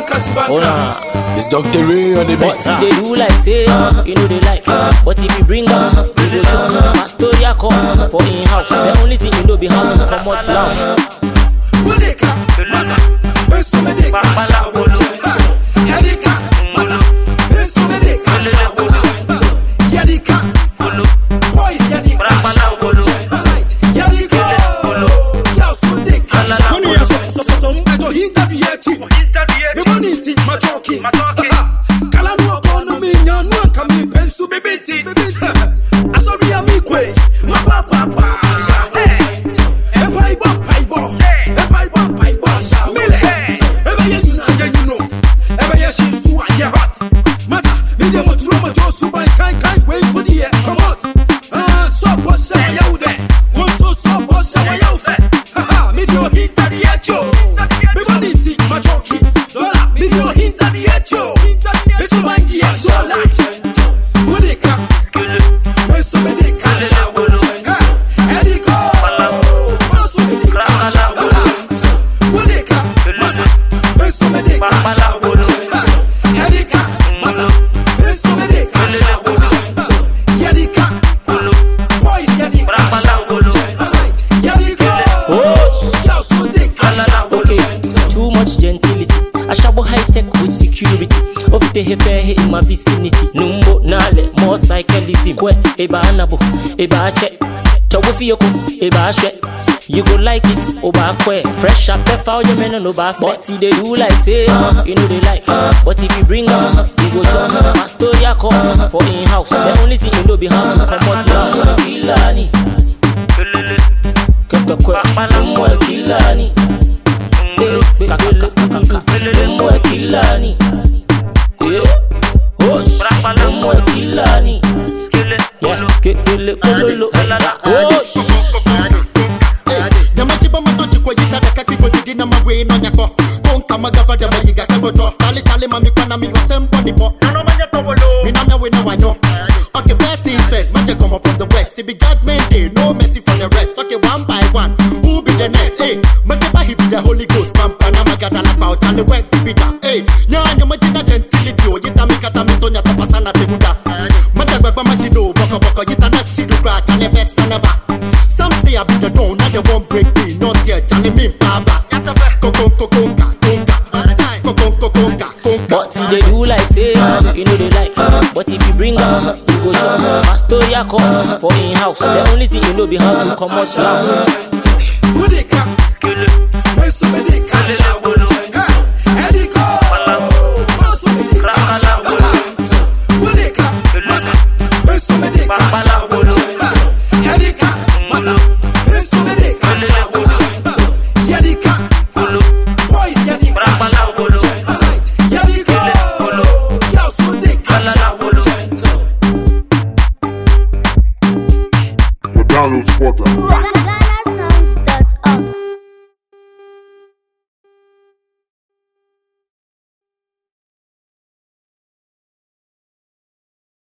banka to banka. Oh nah, it's Dr. Ray on the But beat. see they do like say, uh, you know they like. Uh, but if you bring up, uh, they go join. Uh, Astoria cost for in house. The only thing you know be how to come out loud. Wodeka, masa, beso medeka, Me money thing, my talking. My talking. Kala no upon no million, no one can me pencil, be binti. I saw me a me quay. My pa pa pa. Masa, me dem a drum a joe super kind kind way for the air. Security. Of the hefe in my vicinity. Numbo nale, more cyclism. Kwe, eba anabo, eba che. Chowo fiyoko, eba she. You go like it, oba kwe. Fresh up, pepper, your men no back. But see they do like say, uh, you know they like. Uh, but if you bring up, you go join. Uh, Astoria cost for in house. The only thing you know be how to come out loud. Kilani. Kekwe kwe, umwe kilani. Osh. Umwe kilani. Yeah. Skekele kololo. Osh. matochi kwa yita da kwa jidi na mawe no nyako konka magava da mayiga kaboto tali tali mami pana mi watempo ni po nano manya towolo mi na me we na wanyo okay first things first come up from the west judgment day no mercy for the rest okay one by one the next hey majiba he be the holy ghost pampa na magada la pao chale we be that hey nyanya majina gentility o yita mi kata mi tonya tapasana temuda majagba kwa machino boko boko yita na shidu gra chale besa na ba some say I be the dawn, now they won't break me. Not yet, Charlie me baba. Coco coco conga conga. Coco coco conga conga. But see they do like say, uh, you know they like. Uh, but if you bring up, you go join. Uh, Astoria cost for in house. The only thing you know be how to come out loud. Wodeka, me